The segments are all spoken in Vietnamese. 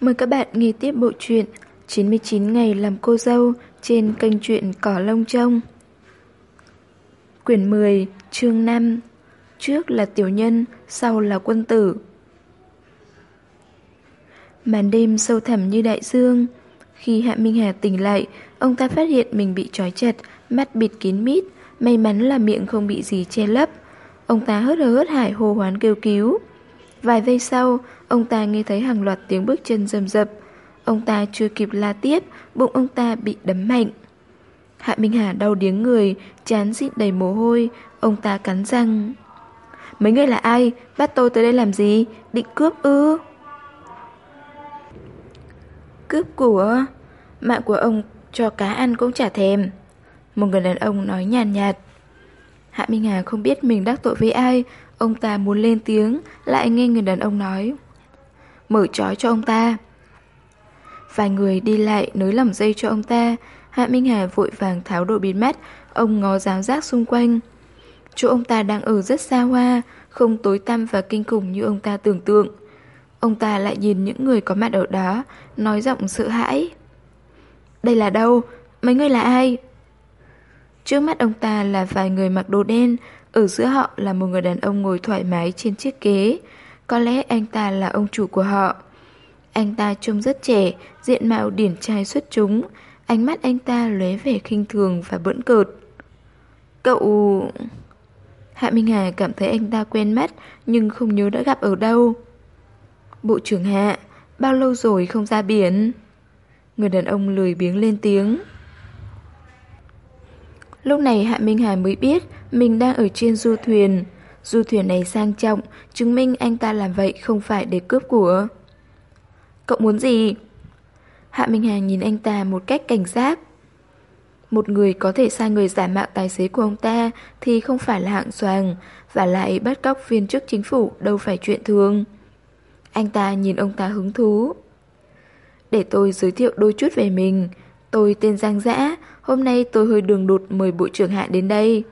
Mời các bạn nghe tiếp bộ truyện 99 ngày làm cô dâu trên kênh truyện Cỏ Lông Trông. Quyển 10, chương 5 Trước là tiểu nhân, sau là quân tử. Màn đêm sâu thẳm như đại dương. Khi Hạ Minh Hà tỉnh lại, ông ta phát hiện mình bị trói chặt, mắt bịt kín mít, may mắn là miệng không bị gì che lấp. Ông ta hớt hớt hớt hải hô hoán kêu cứu. Vài giây sau, ông ta nghe thấy hàng loạt tiếng bước chân rầm rập. Ông ta chưa kịp la tiếp, bụng ông ta bị đấm mạnh. Hạ Minh Hà đau điếng người, chán dịn đầy mồ hôi, ông ta cắn răng. Mấy người là ai? Bắt tôi tới đây làm gì? Định cướp ư? Cướp của... Mạng của ông cho cá ăn cũng chả thèm. Một người đàn ông nói nhàn nhạt, nhạt. Hạ Minh Hà không biết mình đắc tội với ai, ông ta muốn lên tiếng, lại nghe người đàn ông nói. Mở trói cho ông ta. Vài người đi lại nới lỏng dây cho ông ta, Hạ Minh Hà vội vàng tháo đồ bịt mắt, ông ngó giáo giác xung quanh. Chỗ ông ta đang ở rất xa hoa, không tối tăm và kinh khủng như ông ta tưởng tượng. Ông ta lại nhìn những người có mặt ở đó, nói giọng sợ hãi. Đây là đâu? Mấy người là ai? Trước mắt ông ta là vài người mặc đồ đen, ở giữa họ là một người đàn ông ngồi thoải mái trên chiếc ghế. Có lẽ anh ta là ông chủ của họ. Anh ta trông rất trẻ, diện mạo điển trai xuất chúng. Ánh mắt anh ta lóe vẻ khinh thường và bỡn cợt. Cậu... Hạ Minh Hà cảm thấy anh ta quen mắt nhưng không nhớ đã gặp ở đâu. Bộ trưởng Hạ, bao lâu rồi không ra biển? Người đàn ông lười biếng lên tiếng. Lúc này Hạ Minh Hà mới biết mình đang ở trên du thuyền. Du thuyền này sang trọng, chứng minh anh ta làm vậy không phải để cướp của. Cậu muốn gì? Hạ Minh Hà nhìn anh ta một cách cảnh giác. Một người có thể sai người giả mạo tài xế của ông ta thì không phải là hạng xoàng, và lại bắt cóc viên chức chính phủ đâu phải chuyện thường. Anh ta nhìn ông ta hứng thú. Để tôi giới thiệu đôi chút về mình. Tôi tên Giang Dã, hôm nay tôi hơi đường đột mời Bộ trưởng Hạ đến đây.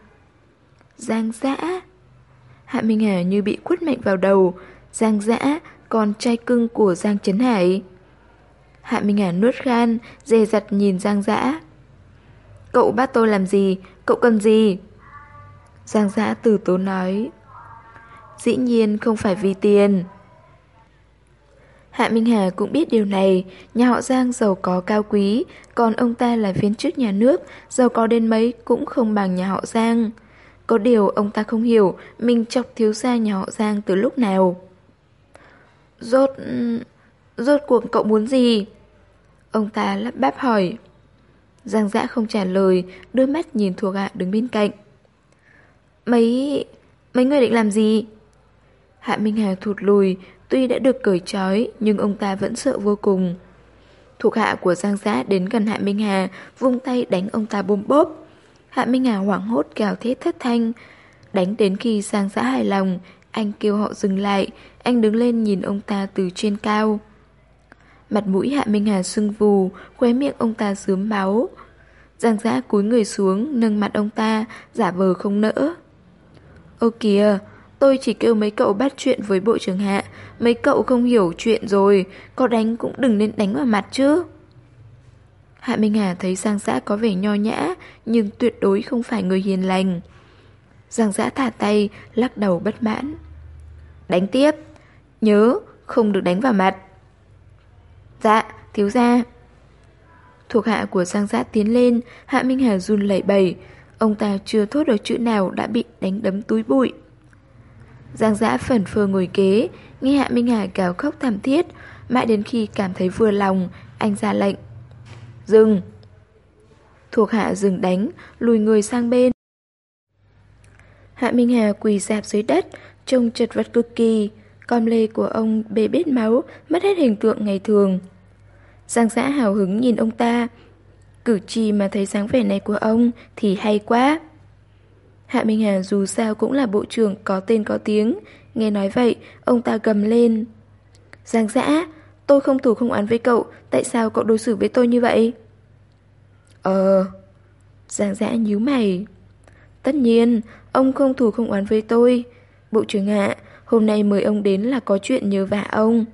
Giang Dã? Hạ Minh Hà như bị quất mạnh vào đầu. Giang Dã, con trai cưng của Giang Trấn Hải. Hạ Minh Hà nuốt khan, dè dặt nhìn Giang Dã. Cậu bắt tôi làm gì? Cậu cần gì? Giang Dã từ tố nói. Dĩ nhiên không phải vì tiền. Hạ Minh Hà cũng biết điều này, nhà họ Giang giàu có cao quý, còn ông ta là viên chức nhà nước, giàu có đến mấy cũng không bằng nhà họ Giang. Có điều ông ta không hiểu mình chọc thiếu gia nhà họ Giang từ lúc nào. Rốt... rốt cuộc cậu muốn gì? Ông ta lắp bắp hỏi. Giang dã không trả lời, đôi mắt nhìn thuộc hạ đứng bên cạnh. Mấy... mấy người định làm gì? Hạ Minh Hà thụt lùi, tuy đã được cởi trói nhưng ông ta vẫn sợ vô cùng. Thuộc hạ của Giang Giã đến gần Hạ Minh Hà, vung tay đánh ông ta bôm bốp. Hạ Minh Hà hoảng hốt gào thét thất thanh. Đánh đến khi sang xã hài lòng, anh kêu họ dừng lại, anh đứng lên nhìn ông ta từ trên cao. Mặt mũi Hạ Minh Hà sưng vù, khóe miệng ông ta dướm máu. Giang Giã cúi người xuống, nâng mặt ông ta, giả vờ không nỡ. Ô kìa, tôi chỉ kêu mấy cậu bắt chuyện với bộ trưởng Hạ, mấy cậu không hiểu chuyện rồi, có đánh cũng đừng nên đánh vào mặt chứ. Hạ Minh Hà thấy Giang Giã có vẻ nho nhã, nhưng tuyệt đối không phải người hiền lành. Giang Giã thả tay, lắc đầu bất mãn. Đánh tiếp, nhớ, không được đánh vào mặt. Dạ, thiếu gia. Thuộc hạ của Giang Giã tiến lên, Hạ Minh Hà run lẩy bẩy. Ông ta chưa thốt được chữ nào đã bị đánh đấm túi bụi. Giang Giã phần phơ ngồi kế, nghe Hạ Minh Hà gào khóc thảm thiết, mãi đến khi cảm thấy vừa lòng, anh ra lệnh. Dừng! Thuộc hạ dừng đánh, lùi người sang bên. Hạ Minh Hà quỳ dạp dưới đất, trông chật vật cực kỳ. Com lê của ông bê bết máu, mất hết hình tượng ngày thường. Giang giã hào hứng nhìn ông ta. Cử chỉ mà thấy dáng vẻ này của ông thì hay quá. Hạ Minh Hà dù sao cũng là bộ trưởng có tên có tiếng. Nghe nói vậy, ông ta gầm lên. Giang giã, tôi không thủ không oán với cậu, tại sao cậu đối xử với tôi như vậy? Ờ... Giang giã nhíu mày. Tất nhiên, ông không thủ không oán với tôi. Bộ trưởng ạ, hôm nay mời ông đến là có chuyện nhờ vả ông.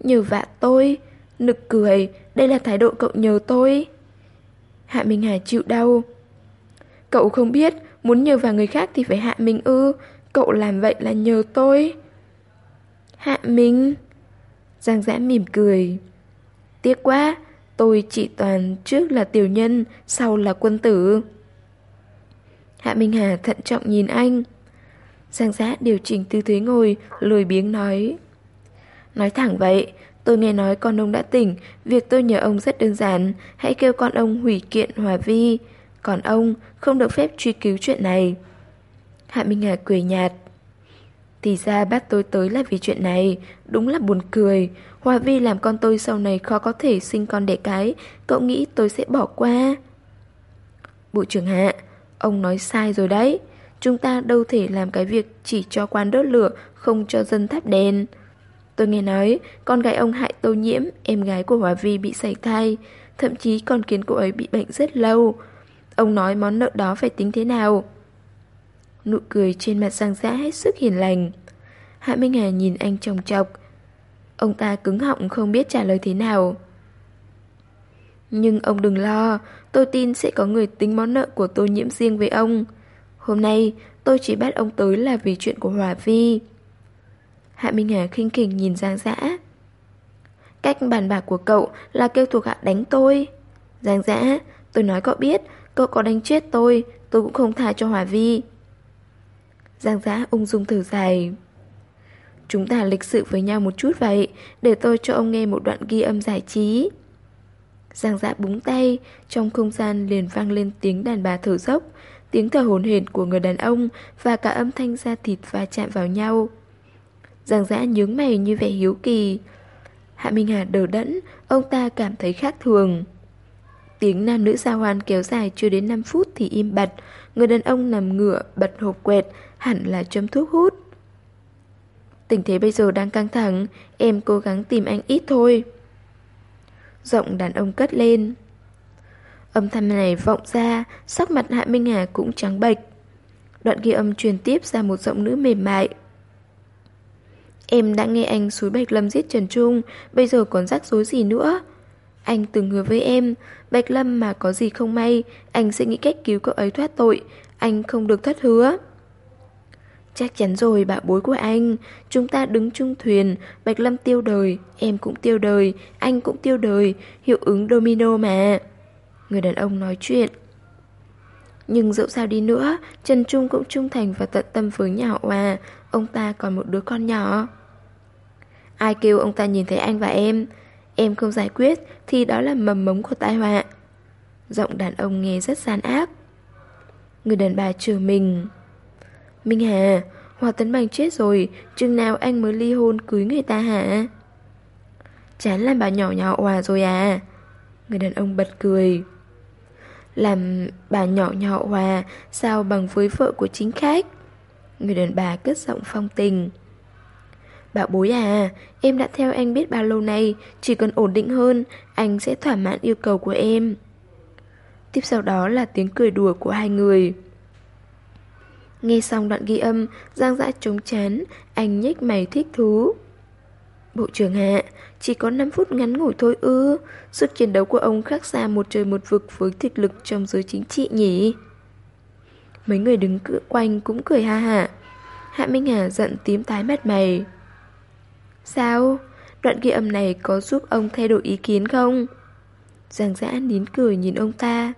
Nhờ vạ tôi. Nực cười, đây là thái độ cậu nhờ tôi. Hạ Minh Hà chịu đau. Cậu không biết, muốn nhờ vào người khác thì phải hạ mình ư. Cậu làm vậy là nhờ tôi. Hạ Minh. Giang giã mỉm cười. Tiếc quá, tôi chỉ toàn trước là tiểu nhân, sau là quân tử. Hạ Minh Hà thận trọng nhìn anh. Giang giã điều chỉnh tư thế ngồi, lười biếng nói. Nói thẳng vậy, tôi nghe nói con ông đã tỉnh, việc tôi nhờ ông rất đơn giản, hãy kêu con ông hủy kiện Hòa Vi. Còn ông không được phép truy cứu chuyện này. Hạ Minh Hà cười nhạt. Thì ra bắt tôi tới là vì chuyện này, đúng là buồn cười. Hòa Vi làm con tôi sau này khó có thể sinh con đẻ cái, cậu nghĩ tôi sẽ bỏ qua. Bộ trưởng Hạ, ông nói sai rồi đấy. Chúng ta đâu thể làm cái việc chỉ cho quan đốt lửa, không cho dân thắp đèn. Tôi nghe nói, con gái ông hại tô nhiễm, em gái của Hòa Vi bị sảy thai, thậm chí còn khiến cô ấy bị bệnh rất lâu. Ông nói món nợ đó phải tính thế nào? Nụ cười trên mặt Giang Giã hết sức hiền lành. Hạ Minh Hà nhìn anh trồng chọc. Ông ta cứng họng không biết trả lời thế nào. Nhưng ông đừng lo, tôi tin sẽ có người tính món nợ của tôi nhiễm riêng với ông. Hôm nay, tôi chỉ bắt ông tới là vì chuyện của Hòa Vi. Hạ Minh Hà khinh khỉnh nhìn Giang Dã. Cách bàn bạc của cậu là kêu thuộc hạ đánh tôi. Giang Dã, tôi nói cậu biết, cậu có đánh chết tôi, tôi cũng không tha cho Hòa Vi. Giang Dã ung dung thở dài. Chúng ta lịch sự với nhau một chút vậy, để tôi cho ông nghe một đoạn ghi âm giải trí. Giang Dã búng tay, trong không gian liền vang lên tiếng đàn bà thở dốc, tiếng thở hồn hển của người đàn ông và cả âm thanh da thịt va chạm vào nhau. Giang Dã nhướng mày như vẻ hiếu kỳ. Hạ Minh Hà đờ đẫn, ông ta cảm thấy khác thường. Tiếng nam nữ giao hoan kéo dài chưa đến 5 phút thì im bặt, người đàn ông nằm ngửa bật hộp quẹt, hẳn là châm thuốc hút. Tình thế bây giờ đang căng thẳng, em cố gắng tìm anh ít thôi. Giọng đàn ông cất lên. Âm thanh này vọng ra, sắc mặt Hạ Minh Hà cũng trắng bệch. Đoạn ghi âm truyền tiếp ra một giọng nữ mềm mại. Em đã nghe anh suối Bạch Lâm giết Trần Trung, bây giờ còn rắc rối gì nữa? Anh từng hứa với em, Bạch Lâm mà có gì không may, anh sẽ nghĩ cách cứu cậu ấy thoát tội, anh không được thất hứa. Chắc chắn rồi, bà bối của anh. Chúng ta đứng chung thuyền, Bạch Lâm tiêu đời, Em cũng tiêu đời, Anh cũng tiêu đời, Hiệu ứng domino mà. Người đàn ông nói chuyện. Nhưng dẫu sao đi nữa, Trần Trung cũng trung thành và tận tâm với nhà họ Hòa. Ông ta còn một đứa con nhỏ. Ai kêu ông ta nhìn thấy anh và em? Em không giải quyết, Thì đó là mầm mống của tai họa. Giọng đàn ông nghe rất gian ác. Người đàn bà chừa mình. Minh Hà, Hòa Tấn Bằng chết rồi, chừng nào anh mới ly hôn cưới người ta hả? Chán làm bà nhỏ nhỏ Hòa rồi à? Người đàn ông bật cười. Làm bà nhỏ nhỏ Hòa sao bằng với vợ của chính khách? Người đàn bà cất giọng phong tình. Bảo bối à, em đã theo anh biết bao lâu nay, chỉ cần ổn định hơn, anh sẽ thỏa mãn yêu cầu của em. Tiếp sau đó là tiếng cười đùa của hai người. Nghe xong đoạn ghi âm, Giang dã trống chán, anh nhếch mày thích thú. Bộ trưởng hạ, chỉ có 5 phút ngắn ngủi thôi ư. Sức chiến đấu của ông khác xa một trời một vực với thực lực trong giới chính trị nhỉ. Mấy người đứng quanh cũng cười ha hả. Hạ Minh Hà giận tím tái mặt mày. Sao? Đoạn ghi âm này có giúp ông thay đổi ý kiến không? Giang dã nín cười nhìn ông ta.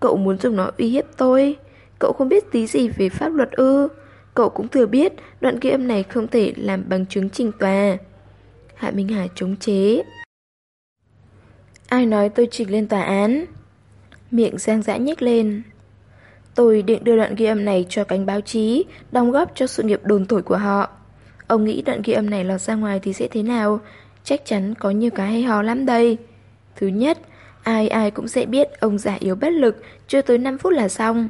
Cậu muốn dùng nó uy hiếp tôi? Cậu không biết tí gì về pháp luật ư? Cậu cũng thừa biết, đoạn ghi âm này không thể làm bằng chứng trình tòa. Hạ Minh Hà chống chế. Ai nói tôi trình lên tòa án? Miệng Giang dã nhếch lên. Tôi định đưa đoạn ghi âm này cho cánh báo chí, Đóng góp cho sự nghiệp đồn thổi của họ. Ông nghĩ đoạn ghi âm này lọt ra ngoài thì sẽ thế nào? Chắc chắn có nhiều cái hay ho lắm đây. Thứ nhất, Ai ai cũng sẽ biết ông già yếu bất lực, Chưa tới 5 phút là xong.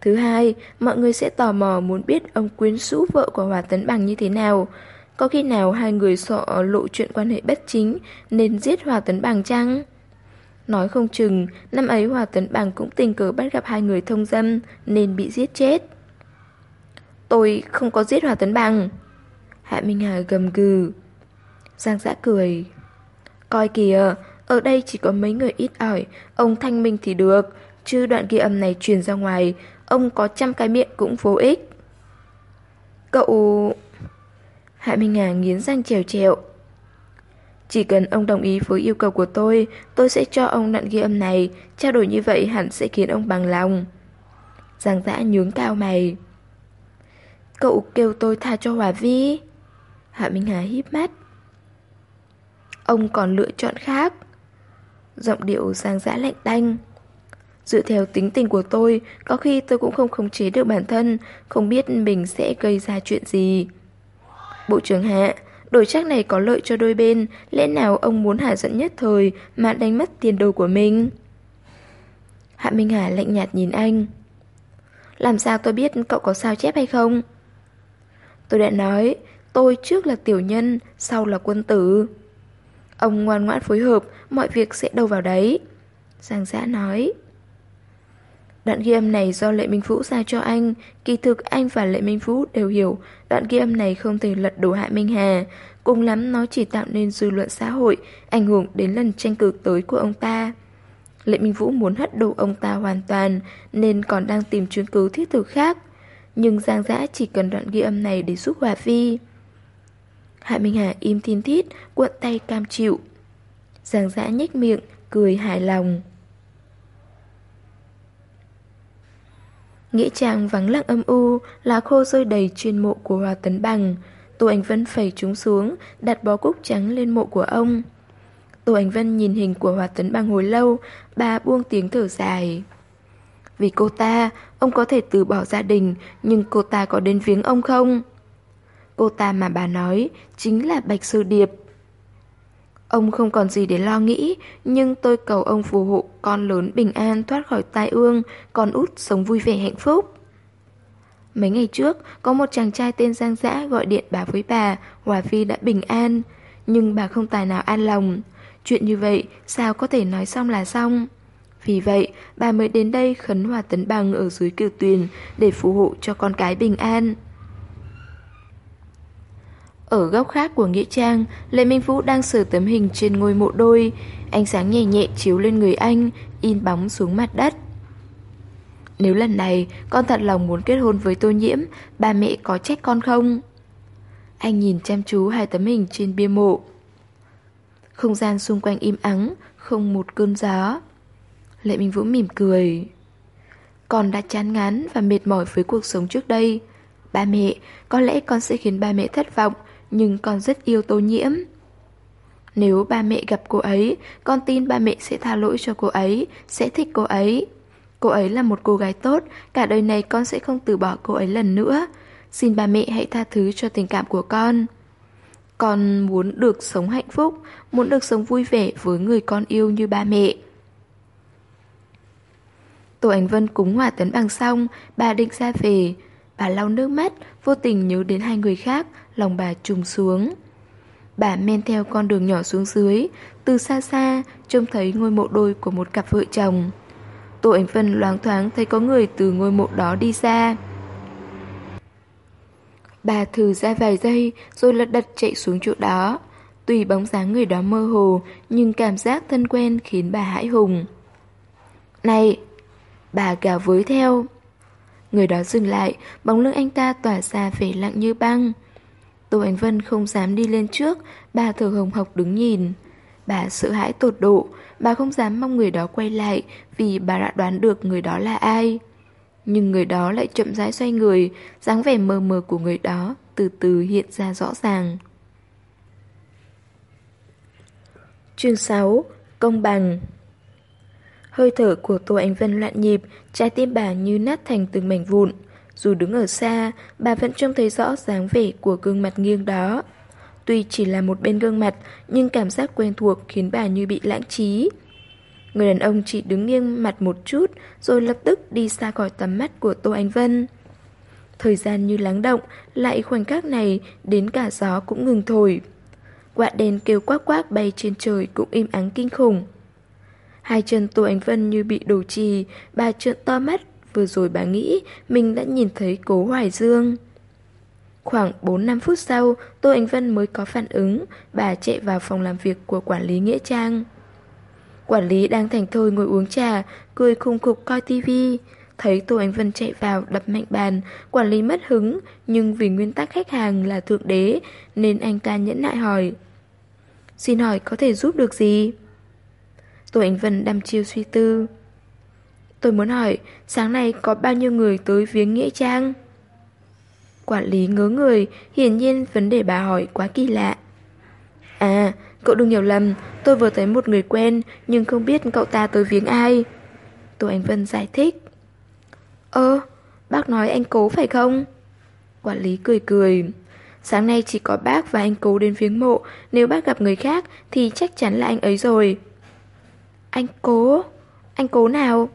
Thứ hai, mọi người sẽ tò mò muốn biết ông quyến rũ vợ của Hòa Tấn Bằng như thế nào. Có khi nào hai người sợ lộ chuyện quan hệ bất chính nên giết Hòa Tấn Bằng chăng? Nói không chừng, năm ấy Hòa Tấn Bằng cũng tình cờ bắt gặp hai người thông dâm nên bị giết chết. Tôi không có giết Hòa Tấn Bằng. Hạ Minh Hà gầm gừ. Giang dã cười. Coi kìa, ở đây chỉ có mấy người ít ỏi, ông thanh minh thì được, chứ đoạn ghi âm này truyền ra ngoài, ông có trăm cái miệng cũng vô ích. Cậu... Hạ Minh Hà nghiến răng trèo trèo. Chỉ cần ông đồng ý với yêu cầu của tôi, tôi sẽ cho ông đoạn ghi âm này, trao đổi như vậy hẳn sẽ khiến ông bằng lòng. Giang dã nhướng cao mày. Cậu kêu tôi tha cho Hòa Vi. Hạ Minh Hà híp mắt. Ông còn lựa chọn khác. Giọng điệu giang dã lạnh tanh. Dựa theo tính tình của tôi, có khi tôi cũng không khống chế được bản thân, không biết mình sẽ gây ra chuyện gì. Bộ trưởng Hạ, đổi chắc này có lợi cho đôi bên, lẽ nào ông muốn hạ giận nhất thời mà đánh mất tiền đồ của mình? Hạ Minh Hà lạnh nhạt nhìn anh. Làm sao tôi biết cậu có sao chép hay không? Tôi đã nói, tôi trước là tiểu nhân, sau là quân tử. Ông ngoan ngoãn phối hợp, mọi việc sẽ đâu vào đấy. Giang giã nói. Đoạn ghi âm này do Lệ Minh Vũ ra cho anh, kỳ thực anh và Lệ Minh Vũ đều hiểu đoạn ghi âm này không thể lật đổ Hạ Minh Hà, cùng lắm nó chỉ tạo nên dư luận xã hội, ảnh hưởng đến lần tranh cử tới của ông ta. Lệ Minh Vũ muốn hất đổ ông ta hoàn toàn nên còn đang tìm chứng cứ thiết thực khác. Nhưng Giang Giã chỉ cần đoạn ghi âm này để giúp Hòa Vi. Hạ Minh Hà im thiên thít, cuộn tay cam chịu. Giang Giã nhếch miệng, cười hài lòng. Nghĩa trang vắng lặng âm u, lá khô rơi đầy trên mộ của Hòa Tấn Bằng. Tô ảnh Vân phẩy chúng xuống, đặt bó cúc trắng lên mộ của ông. Tô ảnh Vân nhìn hình của Hòa Tấn Bằng hồi lâu, bà buông tiếng thở dài. Vì cô ta, ông có thể từ bỏ gia đình, nhưng cô ta có đến viếng ông không? Cô ta mà bà nói chính là Bạch Sư Điệp. Ông không còn gì để lo nghĩ, nhưng tôi cầu ông phù hộ con lớn bình an thoát khỏi tai ương, con út sống vui vẻ hạnh phúc. Mấy ngày trước, có một chàng trai tên Giang Dã gọi điện bà với bà, Hòa Phi đã bình an, nhưng bà không tài nào an lòng. Chuyện như vậy, sao có thể nói xong là xong? Vì vậy, bà mới đến đây khấn Hòa Tấn Bằng ở dưới cửu tuyền để phù hộ cho con cái bình an. Ở góc khác của Nghĩa Trang, Lê Minh Vũ đang sửa tấm hình trên ngôi mộ đôi. Ánh sáng nhẹ nhẹ chiếu lên người anh, in bóng xuống mặt đất. Nếu lần này con thật lòng muốn kết hôn với tô nhiễm, ba mẹ có trách con không? Anh nhìn chăm chú hai tấm hình trên bia mộ. Không gian xung quanh im ắng, không một cơn gió. Lệ Minh Vũ mỉm cười. Con đã chán ngán và mệt mỏi với cuộc sống trước đây. Ba mẹ, có lẽ con sẽ khiến ba mẹ thất vọng, nhưng con rất yêu tô nhiễm. Nếu ba mẹ gặp cô ấy, con tin ba mẹ sẽ tha lỗi cho cô ấy, sẽ thích cô ấy. Cô ấy là một cô gái tốt, cả đời này con sẽ không từ bỏ cô ấy lần nữa. Xin ba mẹ hãy tha thứ cho tình cảm của con. Con muốn được sống hạnh phúc, muốn được sống vui vẻ với người con yêu như ba mẹ. Tổ Ánh Vân cúng hòa tấn bằng xong, bà định ra về. Bà lau nước mắt, vô tình nhớ đến hai người khác, lòng bà trùng xuống. Bà men theo con đường nhỏ xuống dưới, từ xa xa trông thấy ngôi mộ đôi của một cặp vợ chồng. Tô Ánh Vân loáng thoáng thấy có người từ ngôi mộ đó đi ra. Bà thử ra vài giây rồi lật đật chạy xuống chỗ đó. Tùy bóng dáng người đó mơ hồ nhưng cảm giác thân quen khiến bà hãi hùng. Này! Bà gào với theo. Người đó dừng lại, bóng lưng anh ta tỏa ra vẻ lặng như băng. Tô Ánh Vân không dám đi lên trước, bà thở hồng hộc đứng nhìn. Bà sợ hãi tột độ, bà không dám mong người đó quay lại vì bà đã đoán được người đó là ai. Nhưng người đó lại chậm rãi xoay người, dáng vẻ mờ mờ của người đó từ từ hiện ra rõ ràng. Chương 6. Công bằng Hơi thở của Tô Ánh Vân loạn nhịp, trái tim bà như nát thành từng mảnh vụn. Dù đứng ở xa, bà vẫn trông thấy rõ dáng vẻ của gương mặt nghiêng đó. Tuy chỉ là một bên gương mặt, nhưng cảm giác quen thuộc khiến bà như bị lãng trí. Người đàn ông chỉ đứng nghiêng mặt một chút, rồi lập tức đi xa khỏi tầm mắt của Tô anh Vân. Thời gian như lắng động, lại khoảnh khắc này đến cả gió cũng ngừng thổi. Quạ đèn kêu quác quác bay trên trời cũng im ắng kinh khủng. Hai chân Tô Ánh Vân như bị đổ trì, bà trợn to mắt, vừa rồi bà nghĩ mình đã nhìn thấy cố Hoài Dương. Khoảng 4-5 phút sau, Tô Ánh Vân mới có phản ứng, bà chạy vào phòng làm việc của quản lý Nghĩa Trang. Quản lý đang thành thơi ngồi uống trà, cười khùng khục coi tivi. Thấy Tô Ánh Vân chạy vào đập mạnh bàn, quản lý mất hứng, nhưng vì nguyên tắc khách hàng là thượng đế, nên anh ta nhẫn nại hỏi. Xin hỏi có thể giúp được gì? Tô Ánh Vân đăm chiêu suy tư. Tôi muốn hỏi, sáng nay có bao nhiêu người tới viếng Nghĩa Trang? Quản lý ngớ người, hiển nhiên vấn đề bà hỏi quá kỳ lạ. À, cậu đừng hiểu lầm, tôi vừa thấy một người quen nhưng không biết cậu ta tới viếng ai. Tô Ánh Vân giải thích. Ơ, bác nói anh cố phải không? Quản lý cười cười. Sáng nay chỉ có bác và anh cố đến viếng mộ, nếu bác gặp người khác thì chắc chắn là anh ấy rồi. Anh cố? Anh cố nào?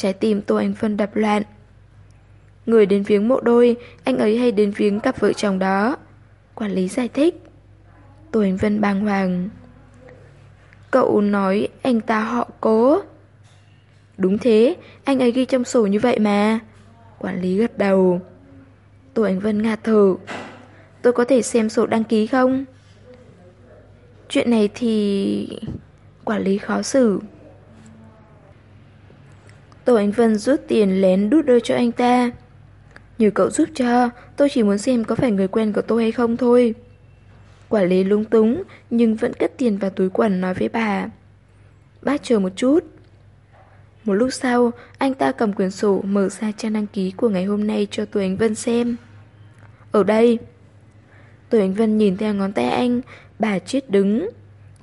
Trái tim Tô Anh Vân đập loạn. Người đến viếng mộ đôi, anh ấy hay đến viếng cặp vợ chồng đó. Quản lý giải thích. Tô Anh Vân bàng hoàng. Cậu nói anh ta họ cố. Đúng thế, anh ấy ghi trong sổ như vậy mà. Quản lý gật đầu. Tô Anh Vân ngạt thở. Tôi có thể xem sổ đăng ký không? Chuyện này thì... Quản lý khó xử. Tô Ánh Vân rút tiền lén đút đưa cho anh ta. Nhờ cậu giúp cho, tôi chỉ muốn xem có phải người quen của tôi hay không thôi. Quản lý lung túng, nhưng vẫn cất tiền vào túi quần nói với bà. Bác chờ một chút. Một lúc sau, anh ta cầm quyển sổ mở ra trang đăng ký của ngày hôm nay cho Tô Ánh Vân xem. Ở đây. Tô Ánh Vân nhìn theo ngón tay anh, bà chết đứng.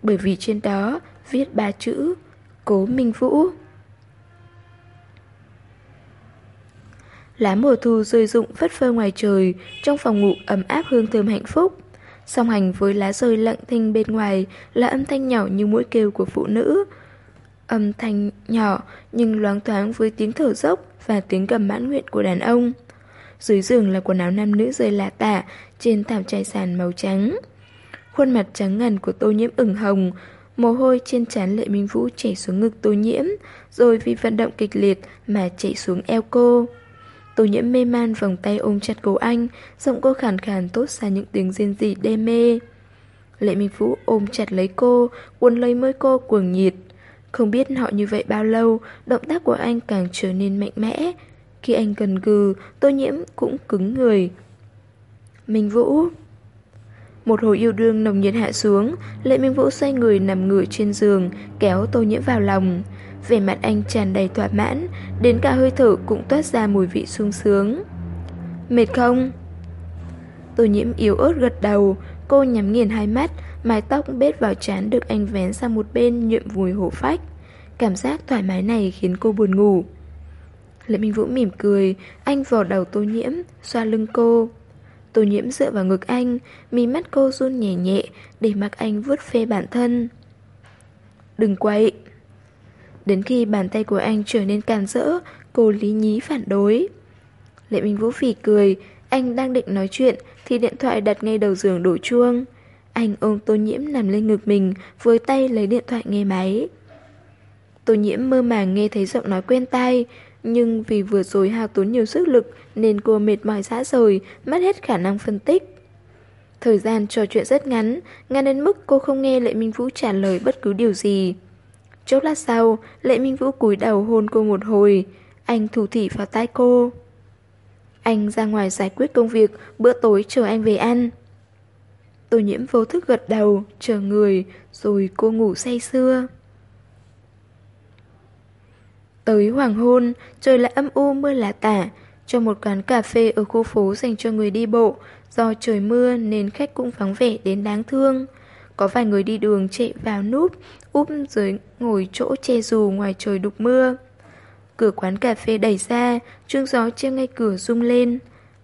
Bởi vì trên đó viết ba chữ Cố Minh Vũ. Lá mùa thu rơi rụng phất phơ ngoài trời, trong phòng ngủ ấm áp hương thơm hạnh phúc. Song hành với lá rơi lặng thinh bên ngoài là âm thanh nhỏ như mũi kêu của phụ nữ. Âm thanh nhỏ nhưng loáng thoáng với tiếng thở dốc và tiếng gầm mãn nguyện của đàn ông. Dưới giường là quần áo nam nữ rơi lạ tả trên thảm trải sàn màu trắng. Khuôn mặt trắng ngần của tô nhiễm ửng hồng, mồ hôi trên trán lệ minh vũ chảy xuống ngực tô nhiễm, rồi vì vận động kịch liệt mà chảy xuống eo cô. Tô nhiễm mê man vòng tay ôm chặt cổ anh, giọng cô khàn khàn tốt ra những tiếng riêng dị đê mê. Lệ Minh Vũ ôm chặt lấy cô, cuốn lấy môi cô cuồng nhiệt. Không biết họ như vậy bao lâu, động tác của anh càng trở nên mạnh mẽ. Khi anh gần gừ, tô nhiễm cũng cứng người. Minh Vũ Một hồi yêu đương nồng nhiệt hạ xuống, Lệ Minh Vũ xoay người nằm ngửa trên giường, kéo tô nhiễm vào lòng. Về mặt anh tràn đầy thỏa mãn, Đến cả hơi thở cũng toát ra mùi vị sung sướng. Mệt không? Tô nhiễm yếu ớt gật đầu, Cô nhắm nghiền hai mắt, Mái tóc bết vào trán được anh vén sang một bên nhuộm vùi hổ phách. Cảm giác thoải mái này khiến cô buồn ngủ. Lệ Minh Vũ mỉm cười, Anh vò đầu tô nhiễm, Xoa lưng cô. Tô nhiễm dựa vào ngực anh, Mí mắt cô run nhẹ nhẹ Để mặc anh vuốt phê bản thân. Đừng quậy. Đến khi bàn tay của anh trở nên càn rỡ, cô lý nhí phản đối. Lệ Minh Vũ phỉ cười, anh đang định nói chuyện thì điện thoại đặt ngay đầu giường đổ chuông. Anh ôm tô nhiễm nằm lên ngực mình, với tay lấy điện thoại nghe máy. Tô nhiễm mơ màng nghe thấy giọng nói quen tai, nhưng vì vừa rồi hao tốn nhiều sức lực nên cô mệt mỏi rã rời, mất hết khả năng phân tích. Thời gian trò chuyện rất ngắn, ngắn đến mức cô không nghe Lệ Minh Vũ trả lời bất cứ điều gì. Chốc lát sau, Lệ Minh Vũ cúi đầu hôn cô một hồi, anh thủ thỉ vào tai cô. Anh ra ngoài giải quyết công việc, bữa tối chờ anh về ăn. Tô nhiễm vô thức gật đầu, chờ người, rồi cô ngủ say sưa. Tới hoàng hôn, trời lại âm u mưa lá tả, trong một quán cà phê ở khu phố dành cho người đi bộ, do trời mưa nên khách cũng vắng vẻ đến đáng thương. Có vài người đi đường chạy vào núp, úp dưới ngồi chỗ che dù ngoài trời đục mưa. Cửa quán cà phê đẩy ra, chuông gió treo ngay cửa rung lên.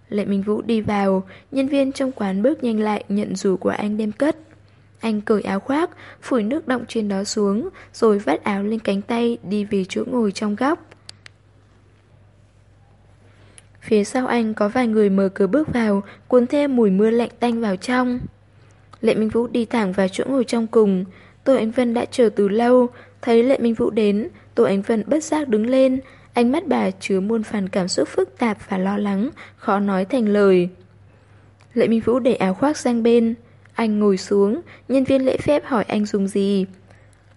Lệ Minh Vũ đi vào, nhân viên trong quán bước nhanh lại nhận dù của anh đem cất. Anh cởi áo khoác, phủi nước động trên đó xuống, rồi vắt áo lên cánh tay đi về chỗ ngồi trong góc. Phía sau anh có vài người mở cửa bước vào, cuốn thêm mùi mưa lạnh tanh vào trong. Lệ Minh Vũ đi thẳng vào chỗ ngồi trong cùng. Tô Ánh Vân đã chờ từ lâu, thấy Lệ Minh Vũ đến, Tô Ánh Vân bất giác đứng lên, ánh mắt bà chứa muôn phần cảm xúc phức tạp và lo lắng, khó nói thành lời. Lệ Minh Vũ để áo khoác sang bên. Anh ngồi xuống, nhân viên lễ phép hỏi anh dùng gì.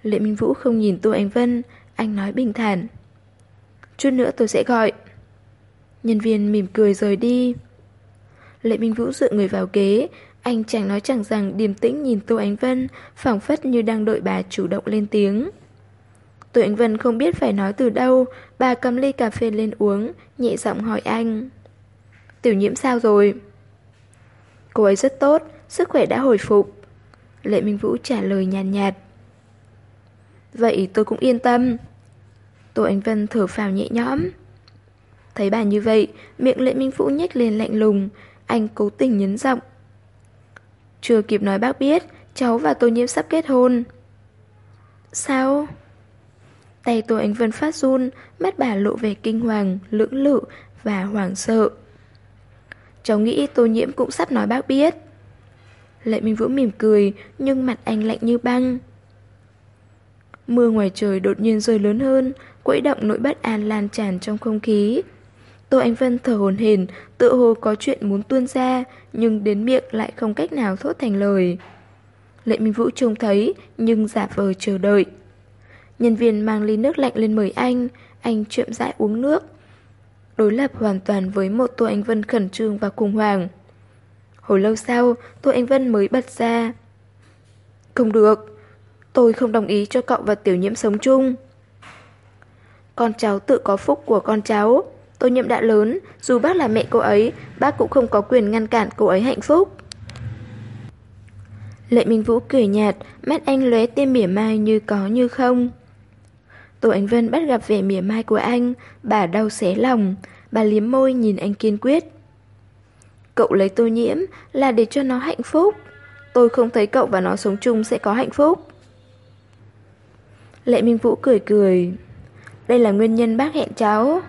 Lệ Minh Vũ không nhìn Tô Ánh Vân, anh nói bình thản. Chút nữa tôi sẽ gọi. Nhân viên mỉm cười rời đi. Lệ Minh Vũ dựa người vào ghế, anh chẳng nói chẳng rằng điềm tĩnh nhìn Tô Ánh Vân, phảng phất như đang đợi bà chủ động lên tiếng. Tô Ánh Vân không biết phải nói từ đâu, bà cầm ly cà phê lên uống, nhẹ giọng hỏi anh. Tiểu nhiễm sao rồi? Cô ấy rất tốt, sức khỏe đã hồi phục. Lệ Minh Vũ trả lời nhàn nhạt, nhạt. Vậy tôi cũng yên tâm. Tô Ánh Vân thở phào nhẹ nhõm. Thấy bà như vậy, miệng Lệ Minh Vũ nhếch lên lạnh lùng, anh cố tình nhấn giọng. Chưa kịp nói bác biết, cháu và Tô Nhiễm sắp kết hôn. Sao? Tay Tô Ánh Vân phát run, mắt bà lộ vẻ kinh hoàng, lưỡng lự và hoảng sợ. Cháu nghĩ Tô Nhiễm cũng sắp nói bác biết. Lệ Minh Vũ mỉm cười, nhưng mặt anh lạnh như băng. Mưa ngoài trời đột nhiên rơi lớn hơn, quẫy động nỗi bất an lan tràn trong không khí. Tô Ánh Vân thở hồn hển, tự hồ có chuyện muốn tuôn ra, nhưng đến miệng lại không cách nào thốt thành lời. Lệ Minh Vũ trông thấy, nhưng giả vờ chờ đợi. Nhân viên mang ly nước lạnh lên mời anh, anh chậm rãi uống nước. Đối lập hoàn toàn với một Tô Anh Vân khẩn trương và khủng hoảng. Hồi lâu sau, Tô Anh Vân mới bật ra. Không được, tôi không đồng ý cho cậu và tiểu nhiễm sống chung. Con cháu tự có phúc của con cháu. Tô nhiễm đã lớn, dù bác là mẹ cô ấy, bác cũng không có quyền ngăn cản cô ấy hạnh phúc. Lệ Minh Vũ cười nhạt, mắt anh lóe tia mỉa mai như có như không. Tô Ánh Vân bắt gặp vẻ mỉa mai của anh, bà đau xé lòng, bà liếm môi nhìn anh kiên quyết. Cậu lấy tô nhiễm là để cho nó hạnh phúc. Tôi không thấy cậu và nó sống chung sẽ có hạnh phúc. Lệ Minh Vũ cười cười. Đây là nguyên nhân bác hẹn cháu.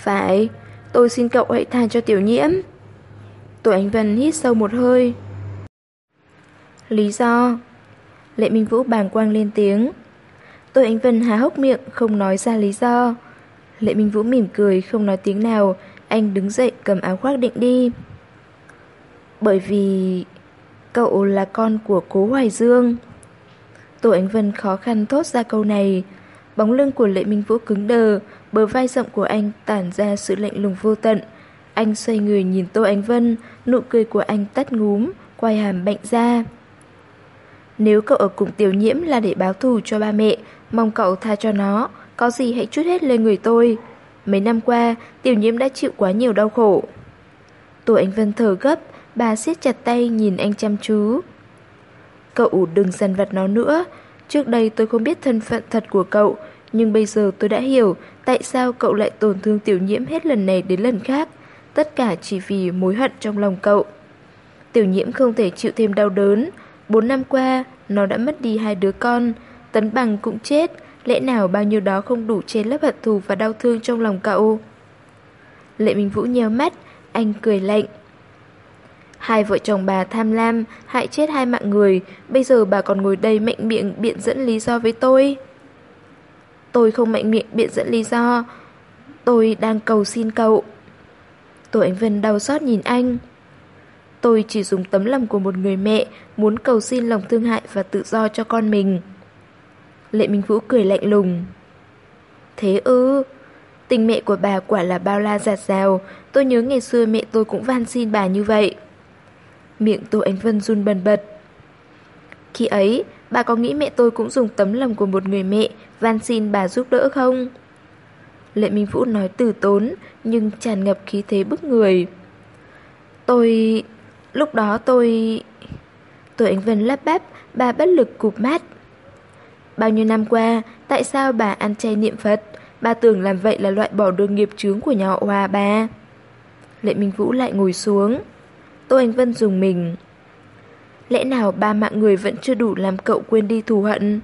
Phải, tôi xin cậu hãy tha cho tiểu nhiễm. Tô anh Vân hít sâu một hơi. Lý do? Lệ Minh Vũ bàng quang lên tiếng. tôi Ánh Vân há hốc miệng không nói ra lý do. Lệ Minh Vũ mỉm cười không nói tiếng nào, anh đứng dậy cầm áo khoác định đi. Bởi vì cậu là con của cố Hoài Dương. Tô Ánh Vân khó khăn thốt ra câu này. Bóng lưng của Lệ Minh Vũ cứng đờ, bờ vai rộng của anh tản ra sự lạnh lùng vô tận. Anh xoay người nhìn Tô Ánh Vân, nụ cười của anh tắt ngúm, quay hàm bệnh ra. Nếu cậu ở cùng tiểu nhiễm là để báo thù cho ba mẹ, mong cậu tha cho nó, có gì hãy chút hết lên người tôi. Mấy năm qua, tiểu nhiễm đã chịu quá nhiều đau khổ. Tô Ánh Vân thở gấp, bà siết chặt tay nhìn anh chăm chú. Cậu đừng dằn vặt nó nữa, trước đây tôi không biết thân phận thật của cậu, nhưng bây giờ tôi đã hiểu tại sao cậu lại tổn thương tiểu nhiễm hết lần này đến lần khác, tất cả chỉ vì mối hận trong lòng cậu. Tiểu nhiễm không thể chịu thêm đau đớn, bốn năm qua nó đã mất đi hai đứa con, tấn bằng cũng chết, lẽ nào bao nhiêu đó không đủ che lấp hận thù và đau thương trong lòng cậu? Lệ Minh Vũ nheo mắt, anh cười lạnh. Hai vợ chồng bà tham lam, hại chết hai mạng người, bây giờ bà còn ngồi đây mạnh miệng biện dẫn lý do với tôi. Tôi không mạnh miệng biện dẫn lý do, tôi đang cầu xin cậu. Tổ Ánh Vân đau xót nhìn anh. Tôi chỉ dùng tấm lòng của một người mẹ muốn cầu xin lòng thương hại và tự do cho con mình. Lệ Minh Vũ cười lạnh lùng. Thế ư, tình mẹ của bà quả là bao la giạt rào, tôi nhớ ngày xưa mẹ tôi cũng van xin bà như vậy. Miệng Tô Ánh Vân run bần bật. Khi ấy, bà có nghĩ mẹ tôi cũng dùng tấm lòng của một người mẹ van xin bà giúp đỡ không? Lệ Minh Vũ nói từ tốn, nhưng tràn ngập khí thế bức người. Tôi... Lúc đó tôi... Tôi Ánh Vân lắp bắp, bà bất lực cụp mắt. Bao nhiêu năm qua, tại sao bà ăn chay niệm Phật? Bà tưởng làm vậy là loại bỏ đường nghiệp chướng của nhà họ Hòa bà. Lệ Minh Vũ lại ngồi xuống. Tô Anh Vân dùng mình. Lẽ nào ba mạng người vẫn chưa đủ làm cậu quên đi thù hận?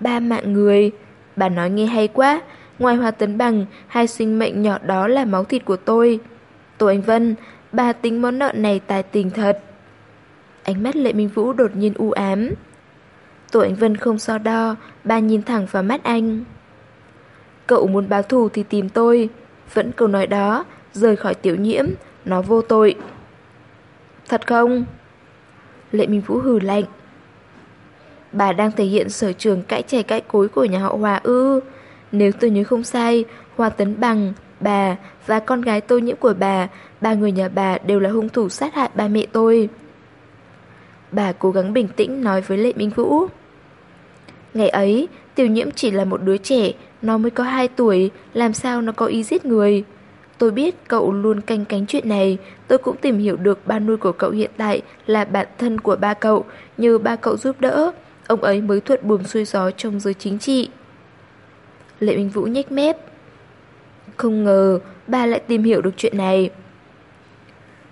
Ba mạng người? Bà nói nghe hay quá. Ngoài hoa Tấn Bằng, hai sinh mệnh nhỏ đó là máu thịt của tôi. Tô Anh Vân, bà tính món nợ này tài tình thật. Ánh mắt Lệ Minh Vũ đột nhiên u ám. Tô Anh Vân không so đo, bà nhìn thẳng vào mắt anh. Cậu muốn báo thù thì tìm tôi. Vẫn câu nói đó, rời khỏi tiểu nhiễm, nó vô tội. Thật không? Lệ Minh Vũ hừ lạnh. Bà đang thể hiện sở trường cãi chè cãi cối của nhà họ Hòa ư. Nếu tôi nhớ không sai, Hoa Tấn Bằng, bà và con gái tôi nhiễm của bà, ba người nhà bà đều là hung thủ sát hại ba mẹ tôi. Bà cố gắng bình tĩnh nói với Lệ Minh Vũ. Ngày ấy, tiểu nhiễm chỉ là một đứa trẻ, nó mới có 2 tuổi, làm sao nó có ý giết người. Tôi biết cậu luôn canh cánh chuyện này, tôi cũng tìm hiểu được ba nuôi của cậu hiện tại là bạn thân của ba cậu, nhờ ba cậu giúp đỡ, ông ấy mới thuận buồm xuôi gió trong giới chính trị. Lệ Minh Vũ nhếch mép. Không ngờ, ba lại tìm hiểu được chuyện này.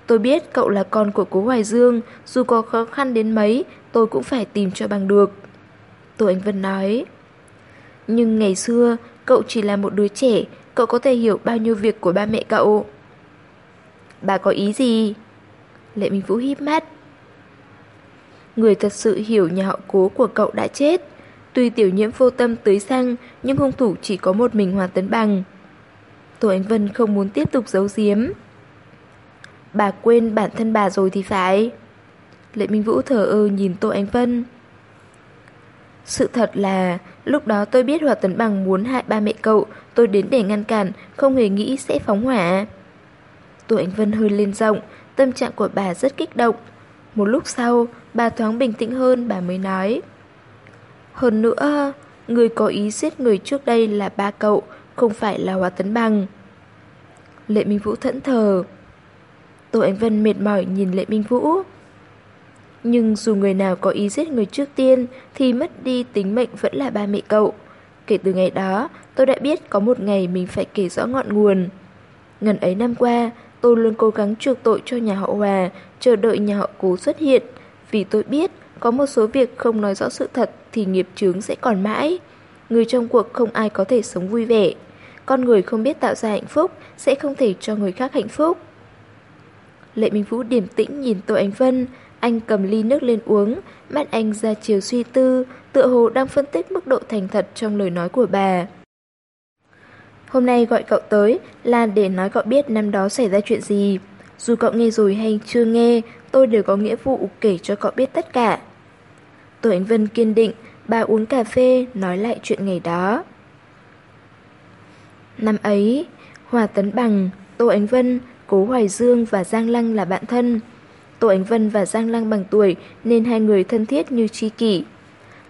Tôi biết cậu là con của cố Hoài Dương, dù có khó khăn đến mấy, tôi cũng phải tìm cho bằng được. Tô Anh Vân nói. Nhưng ngày xưa, cậu chỉ là một đứa trẻ, cậu có thể hiểu bao nhiêu việc của ba mẹ cậu. Bà có ý gì? Lệ Minh Vũ híp mắt. Người thật sự hiểu nhà họ cố của cậu đã chết. Tuy tiểu nhiễm vô tâm tới xăng, nhưng hung thủ chỉ có một mình Hoàng Tấn Bằng. Tô Anh Vân không muốn tiếp tục giấu giếm. Bà quên bản thân bà rồi thì phải. Lệ Minh Vũ thở ơ nhìn Tô Anh Vân. Sự thật là, lúc đó tôi biết Hòa Tấn Bằng muốn hại ba mẹ cậu, tôi đến để ngăn cản, không hề nghĩ sẽ phóng hỏa. Tô Anh Vân hơi lên giọng, tâm trạng của bà rất kích động. Một lúc sau, bà thoáng bình tĩnh hơn, bà mới nói. Hơn nữa, người có ý giết người trước đây là ba cậu, không phải là Hòa Tấn Bằng. Lệ Minh Vũ thẫn thờ. Tô Anh Vân mệt mỏi nhìn Lệ Minh Vũ. Nhưng dù người nào có ý giết người trước tiên thì mất đi tính mệnh vẫn là ba mẹ cậu. Kể từ ngày đó, tôi đã biết có một ngày mình phải kể rõ ngọn nguồn. Ngần ấy năm qua, tôi luôn cố gắng chuộc tội cho nhà họ Hòa, chờ đợi nhà họ Cố xuất hiện. Vì tôi biết, có một số việc không nói rõ sự thật thì nghiệp chướng sẽ còn mãi. Người trong cuộc không ai có thể sống vui vẻ. Con người không biết tạo ra hạnh phúc sẽ không thể cho người khác hạnh phúc. Lệ Minh Vũ điềm tĩnh nhìn Tô Ánh Vân, anh cầm ly nước lên uống, mắt anh ra chiều suy tư, tựa hồ đang phân tích mức độ thành thật trong lời nói của bà. Hôm nay gọi cậu tới là để nói cậu biết năm đó xảy ra chuyện gì. Dù cậu nghe rồi hay chưa nghe, tôi đều có nghĩa vụ kể cho cậu biết tất cả. Tô Ánh Vân kiên định, bà uống cà phê, nói lại chuyện ngày đó. Năm ấy, Hòa Tấn Bằng, Tô Ánh Vân, Cố Hoài Dương và Giang Lăng là bạn thân. Tô Ánh Vân và Giang Lăng bằng tuổi nên hai người thân thiết như tri kỷ.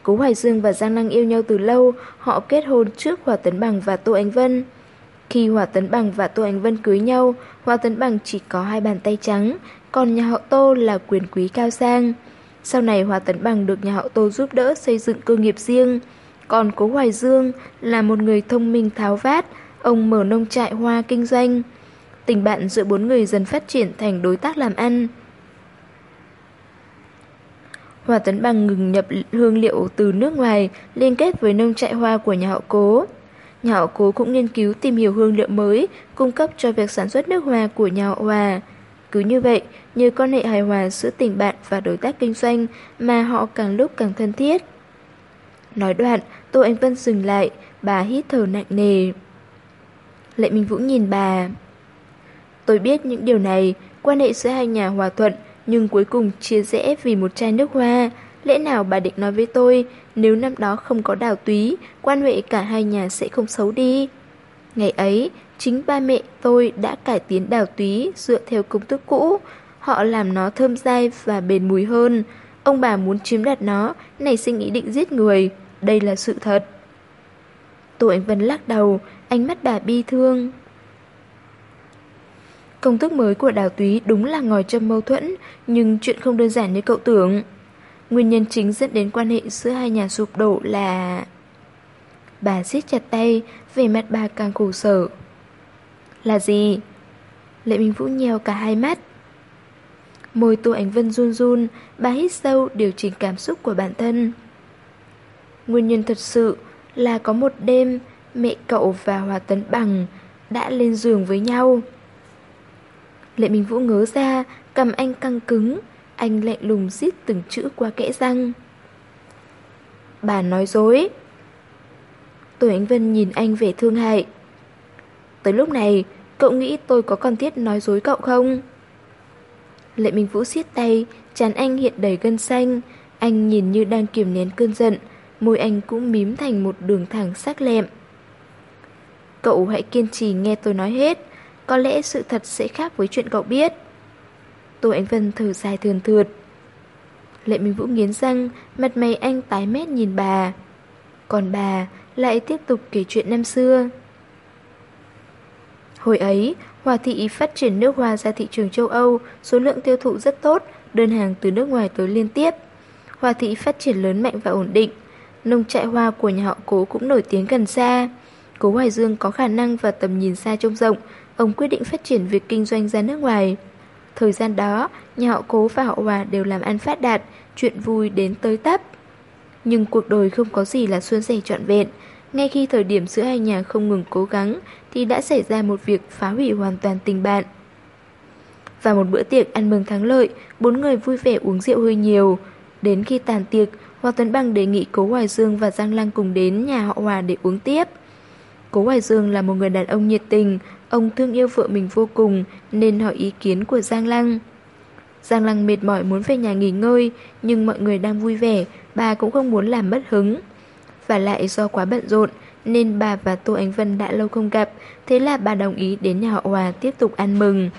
Cố Hoài Dương và Giang Năng yêu nhau từ lâu, họ kết hôn trước Hòa Tấn Bằng và Tô Ánh Vân. Khi Hòa Tấn Bằng và Tô Ánh Vân cưới nhau, Hòa Tấn Bằng chỉ có hai bàn tay trắng, còn nhà họ Tô là quyền quý cao sang. Sau này Hòa Tấn Bằng được nhà họ Tô giúp đỡ xây dựng cơ nghiệp riêng. Còn Cố Hoài Dương là một người thông minh tháo vát, ông mở nông trại hoa kinh doanh. Tình bạn giữa bốn người dần phát triển thành đối tác làm ăn. Hòa Tấn Bằng ngừng nhập hương liệu từ nước ngoài, liên kết với nông trại hoa của nhà họ Cố. Nhà họ Cố cũng nghiên cứu tìm hiểu hương liệu mới, cung cấp cho việc sản xuất nước hoa của nhà họ Hòa. Cứ như vậy, nhờ quan hệ hài hòa giữa tình bạn và đối tác kinh doanh mà họ càng lúc càng thân thiết. Nói đoạn, Tô Anh Vân dừng lại, bà hít thở nặng nề. Lệ Minh Vũ nhìn bà. Tôi biết những điều này, quan hệ giữa hai nhà hòa thuận, nhưng cuối cùng chia rẽ vì một chai nước hoa. Lẽ nào bà định nói với tôi, nếu năm đó không có đào túy, quan hệ cả hai nhà sẽ không xấu đi. Ngày ấy, chính ba mẹ tôi đã cải tiến đào túy dựa theo công thức cũ. Họ làm nó thơm dai và bền mùi hơn. Ông bà muốn chiếm đoạt nó, nảy sinh ý định giết người. Đây là sự thật. Tô Anh Vân lắc đầu, ánh mắt bà bi thương. Công thức mới của đào túy đúng là ngòi châm mâu thuẫn, nhưng chuyện không đơn giản như cậu tưởng. Nguyên nhân chính dẫn đến quan hệ giữa hai nhà sụp đổ là... Bà siết chặt tay, vẻ mặt bà càng khổ sở. Là gì? Lệ Minh Vũ nheo cả hai mắt. Môi Tô Ánh Vân run run, bà hít sâu điều chỉnh cảm xúc của bản thân. Nguyên nhân thật sự là có một đêm mẹ cậu và Hòa Tấn Bằng đã lên giường với nhau. Lệ Minh Vũ ngớ ra, cầm anh căng cứng, anh lạnh lùng rít từng chữ qua kẽ răng. Bà nói dối. Tô Ánh Vân nhìn anh vẻ thương hại. Tới lúc này, cậu nghĩ tôi có cần thiết nói dối cậu không? Lệ Minh Vũ siết tay, chán anh hiện đầy gân xanh. Anh nhìn như đang kiềm nén cơn giận, môi anh cũng mím thành một đường thẳng sắc lẹm. Cậu hãy kiên trì nghe tôi nói hết, có lẽ sự thật sẽ khác với chuyện cậu biết. Tô Ánh Vân thở dài thườn thượt. Lệ Minh Vũ nghiến răng, mặt mày anh tái mét nhìn bà. Còn bà lại tiếp tục kể chuyện năm xưa. Hồi ấy, Hòa thị phát triển nước hoa ra thị trường châu Âu, số lượng tiêu thụ rất tốt, đơn hàng từ nước ngoài tới liên tiếp. Hòa thị phát triển lớn mạnh và ổn định. Nông trại hoa của nhà họ cố cũng nổi tiếng gần xa. Cố Hoài Dương có khả năng và tầm nhìn xa trông rộng, ông quyết định phát triển việc kinh doanh ra nước ngoài. Thời gian đó, nhà họ cố và họ Hòa đều làm ăn phát đạt, chuyện vui đến tới tấp. Nhưng cuộc đời không có gì là suôn sẻ trọn vẹn. Ngay khi thời điểm giữa hai nhà không ngừng cố gắng, thì đã xảy ra một việc phá hủy hoàn toàn tình bạn. Vào một bữa tiệc ăn mừng thắng lợi, bốn người vui vẻ uống rượu hơi nhiều. Đến khi tàn tiệc, Hoa Tuấn Bằng đề nghị Cố Hoài Dương và Giang Lăng cùng đến nhà họ Hòa để uống tiếp. Cố Hoài Dương là một người đàn ông nhiệt tình, ông thương yêu vợ mình vô cùng nên hỏi ý kiến của Giang Lăng. Giang Lăng mệt mỏi muốn về nhà nghỉ ngơi, nhưng mọi người đang vui vẻ, bà cũng không muốn làm mất hứng. Và lại do quá bận rộn, nên bà và Tô Ánh Vân đã lâu không gặp, thế là bà đồng ý đến nhà họ Hòa tiếp tục ăn mừng.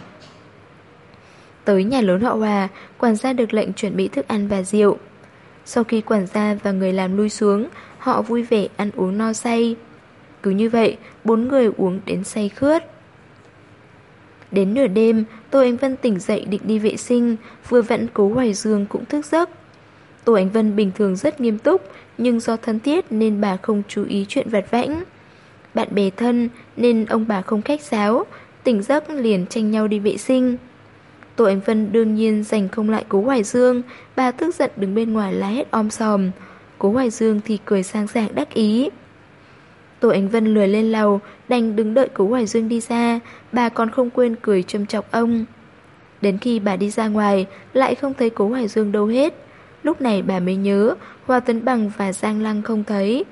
Tới nhà lớn họ Hòa, quản gia được lệnh chuẩn bị thức ăn và rượu. Sau khi quản gia và người làm lui xuống, họ vui vẻ ăn uống no say. Cứ như vậy, bốn người uống đến say khướt. Đến nửa đêm, Tô Ánh Vân tỉnh dậy định đi vệ sinh, vừa vặn cố Hoài Dương cũng thức giấc. Tô Ánh Vân bình thường rất nghiêm túc, nhưng do thân thiết nên bà không chú ý chuyện vặt vãnh. Bạn bè thân nên ông bà không khách sáo, tỉnh giấc liền tranh nhau đi vệ sinh. Tô Ánh Vân đương nhiên giành không lại cố Hoài Dương, bà tức giận đứng bên ngoài la hết om sòm. Cố Hoài Dương thì cười sang sảng đắc ý. Tô Ánh Vân lười lên lầu, đành đứng đợi cố Hoài Dương đi ra, bà còn không quên cười châm chọc ông. Đến khi bà đi ra ngoài, lại không thấy cố Hoài Dương đâu hết. Lúc này bà mới nhớ, Hoa Tấn Bằng và Giang Lăng không thấy.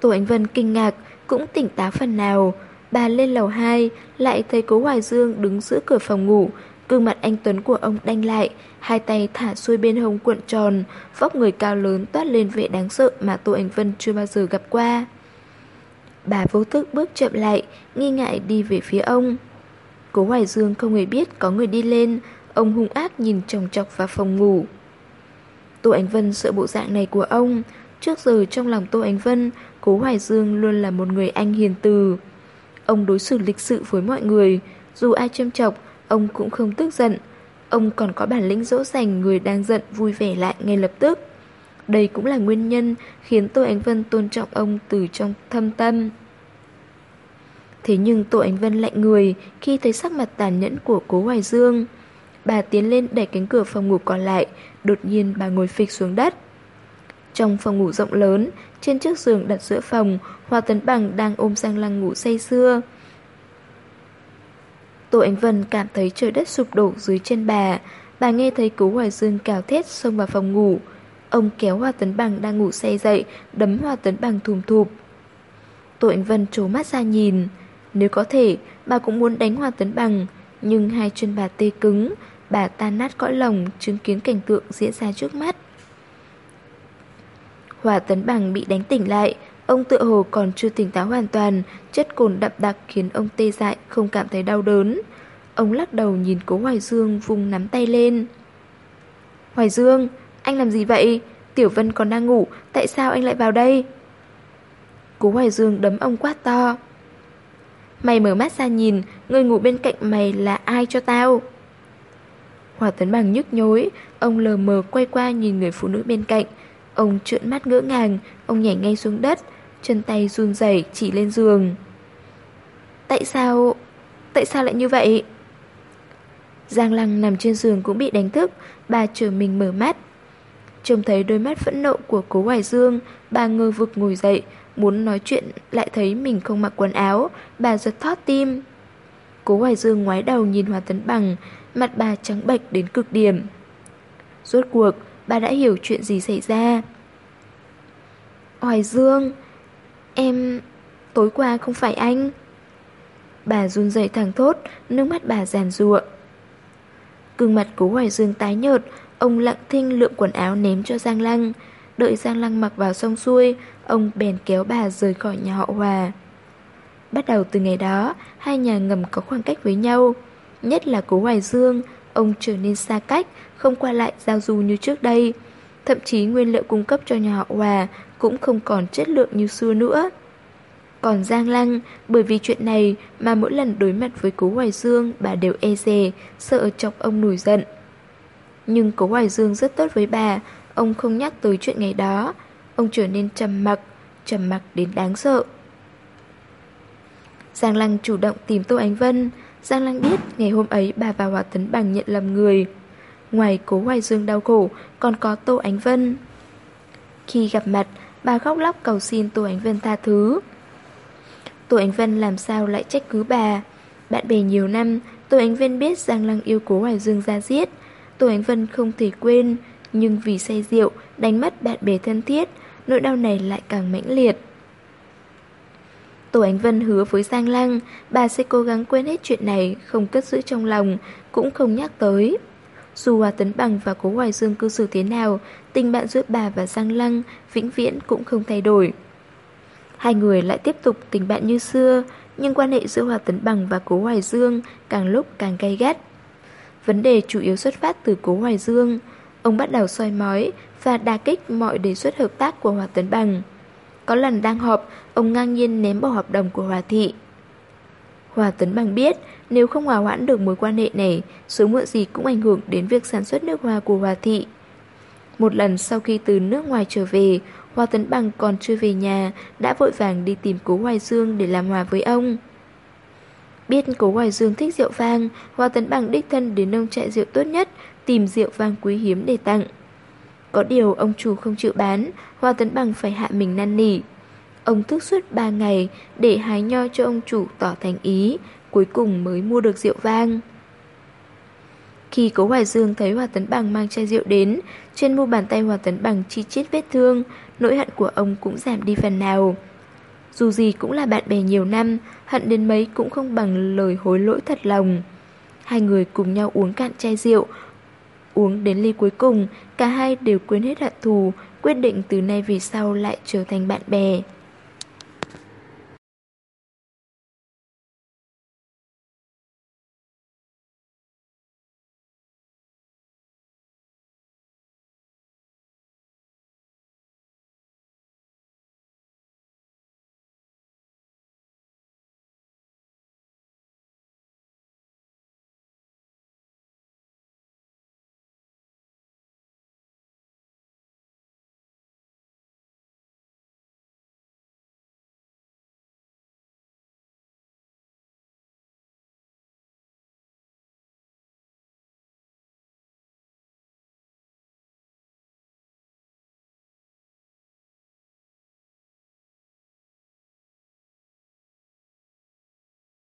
tổ Ánh Vân kinh ngạc, cũng tỉnh táo phần nào. Bà lên lầu 2, lại thấy cố Hoài Dương đứng giữa cửa phòng ngủ. Gương mặt anh Tuấn của ông đanh lại, hai tay thả xuôi bên hông cuộn tròn, vóc người cao lớn toát lên vẻ đáng sợ mà Tô Ánh Vân chưa bao giờ gặp qua. Bà vô thức bước chậm lại, nghi ngại đi về phía ông. Cố Hoài Dương không hề biết có người đi lên, ông hung ác nhìn chồng chọc vào phòng ngủ. Tô Ánh Vân sợ bộ dạng này của ông, trước giờ trong lòng Tô Ánh Vân, Cố Hoài Dương luôn là một người anh hiền từ. Ông đối xử lịch sự với mọi người, dù ai châm chọc, ông cũng không tức giận. Ông còn có bản lĩnh dỗ dành người đang giận vui vẻ lại ngay lập tức. Đây cũng là nguyên nhân khiến Tô Ánh Vân tôn trọng ông từ trong thâm tâm. Thế nhưng Tô Ánh Vân lạnh người khi thấy sắc mặt tàn nhẫn của cố Hoài Dương. Bà tiến lên đẩy cánh cửa phòng ngủ còn lại, đột nhiên bà ngồi phịch xuống đất. Trong phòng ngủ rộng lớn, trên chiếc giường đặt giữa phòng, Hoa Tấn Bằng đang ôm sang lăng ngủ say sưa. Tô Ánh Vân cảm thấy trời đất sụp đổ dưới chân bà. Bà nghe thấy cố Hoài Dương cào thét xông vào phòng ngủ. Ông kéo Hoa Tấn Bằng đang ngủ say dậy, đấm Hoa Tấn Bằng thùm thụp. Tô Ánh Vân trố mắt ra nhìn. Nếu có thể, bà cũng muốn đánh Hoa Tấn Bằng, nhưng hai chân bà tê cứng, bà tan nát cõi lòng chứng kiến cảnh tượng diễn ra trước mắt. hoa Tấn Bằng bị đánh tỉnh lại, ông tựa hồ còn chưa tỉnh táo hoàn toàn, chất cồn đậm đặc khiến ông tê dại không cảm thấy đau đớn. Ông lắc đầu nhìn cố Hoài Dương vùng nắm tay lên. Hoài Dương, anh làm gì vậy? Tiểu Vân còn đang ngủ, tại sao anh lại vào đây? Cố Hoài Dương đấm ông quát to. Mày mở mắt ra nhìn, người ngủ bên cạnh mày là ai cho tao? Hòa Tấn Bằng nhức nhối, ông lờ mờ quay qua nhìn người phụ nữ bên cạnh. Ông trợn mắt ngỡ ngàng, ông nhảy ngay xuống đất, chân tay run rẩy chỉ lên giường. Tại sao... tại sao lại như vậy? Giang Lăng nằm trên giường cũng bị đánh thức, bà chờ mình mở mắt. Trông thấy đôi mắt phẫn nộ của cố Hoài Dương, bà ngơ vực ngồi dậy, muốn nói chuyện lại thấy mình không mặc quần áo, bà giật thót tim. Cố Hoài Dương ngoái đầu nhìn Hòa Tấn Bằng, mặt bà trắng bệch đến cực điểm. Rốt cuộc, bà đã hiểu chuyện gì xảy ra. Hoài Dương, em... tối qua không phải anh. Bà run rẩy thẳng thốt, nước mắt bà giàn ruộng. Cương mặt cố Hoài Dương tái nhợt, ông lặng thinh lượng quần áo ném cho Giang Lăng. Đợi Giang Lăng mặc vào xong xuôi, ông bèn kéo bà rời khỏi nhà họ Hòa. Bắt đầu từ ngày đó, hai nhà ngầm có khoảng cách với nhau. Nhất là cố Hoài Dương, ông trở nên xa cách, không qua lại giao du như trước đây. Thậm chí nguyên liệu cung cấp cho nhà họ Hòa cũng không còn chất lượng như xưa nữa. Còn Giang Lăng, bởi vì chuyện này mà mỗi lần đối mặt với cố Hoài Dương, bà đều e dè, sợ chọc ông nổi giận. Nhưng cố Hoài Dương rất tốt với bà, ông không nhắc tới chuyện ngày đó. Ông trở nên trầm mặc, trầm mặc đến đáng sợ. Giang Lăng chủ động tìm Tô Ánh Vân. Giang Lăng biết ngày hôm ấy bà và Hòa Tấn Bằng nhận lầm người. Ngoài cố Hoài Dương đau khổ, còn có Tô Ánh Vân. Khi gặp mặt, bà khóc lóc cầu xin Tô Ánh Vân tha thứ. Tô Ánh Vân làm sao lại trách cứ bà. Bạn bè nhiều năm, Tô Ánh Vân biết Giang Lăng yêu cố Hoài Dương ra giết. Tô Ánh Vân không thể quên, nhưng vì say rượu, đánh mất bạn bè thân thiết, nỗi đau này lại càng mãnh liệt. Tô Ánh Vân hứa với Giang Lăng, bà sẽ cố gắng quên hết chuyện này, không cất giữ trong lòng, cũng không nhắc tới. Dù Hòa Tấn Bằng và Cố Hoài Dương cư xử thế nào, tình bạn giữa bà và Giang Lăng vĩnh viễn cũng không thay đổi. Hai người lại tiếp tục tình bạn như xưa, nhưng quan hệ giữa Hòa Tấn Bằng và Cố Hoài Dương càng lúc càng gay gắt. Vấn đề chủ yếu xuất phát từ Cố Hoài Dương. Ông bắt đầu soi mói và đà kích mọi đề xuất hợp tác của Hòa Tấn Bằng. Có lần đang họp, ông ngang nhiên ném bỏ hợp đồng của Hòa Thị. Hòa Tấn Bằng biết nếu không hòa hoãn được mối quan hệ này, sớm muộn gì cũng ảnh hưởng đến việc sản xuất nước hoa của Hòa Thị. Một lần sau khi từ nước ngoài trở về, Hoa Tấn Bằng còn chưa về nhà, đã vội vàng đi tìm cố Hoài Dương để làm hòa với ông. Biết cố Hoài Dương thích rượu vang, Hoa Tấn Bằng đích thân đến nông trại rượu tốt nhất, tìm rượu vang quý hiếm để tặng. Có điều ông chủ không chịu bán, Hoa Tấn Bằng phải hạ mình năn nỉ. Ông thức suốt 3 ngày để hái nho cho ông chủ tỏ thành ý, cuối cùng mới mua được rượu vang. Khi cố Hoài Dương thấy Hòa Tấn Bằng mang chai rượu đến, trên mu bàn tay Hòa Tấn Bằng chi chít vết thương, nỗi hận của ông cũng giảm đi phần nào. Dù gì cũng là bạn bè nhiều năm, hận đến mấy cũng không bằng lời hối lỗi thật lòng. Hai người cùng nhau uống cạn chai rượu, uống đến ly cuối cùng, cả hai đều quên hết hận thù, quyết định từ nay về sau lại trở thành bạn bè.